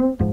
Thank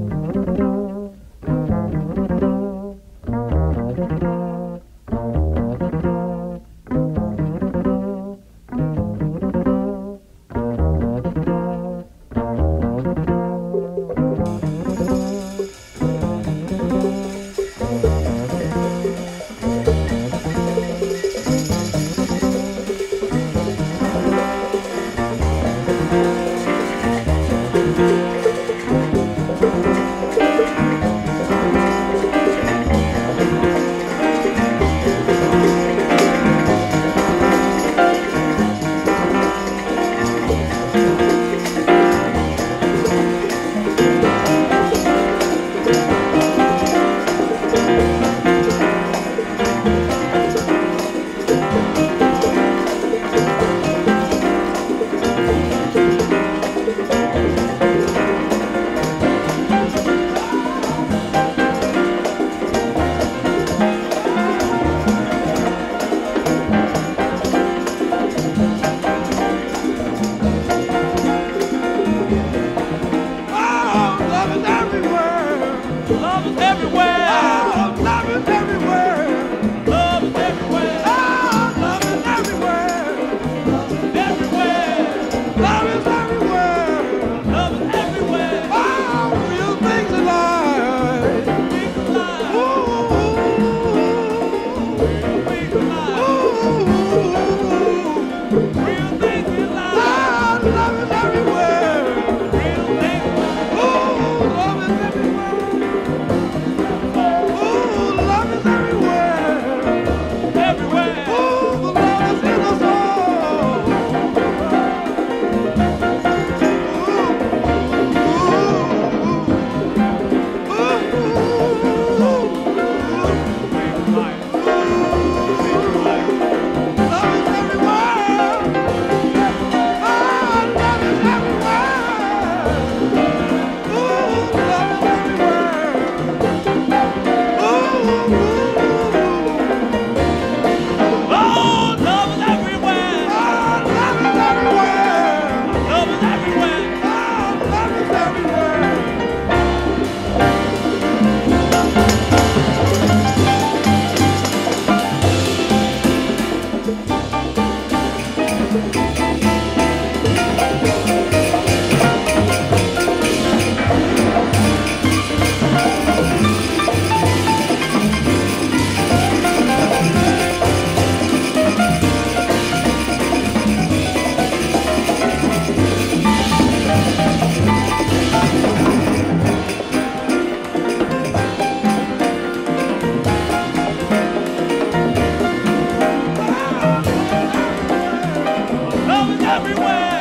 everywhere.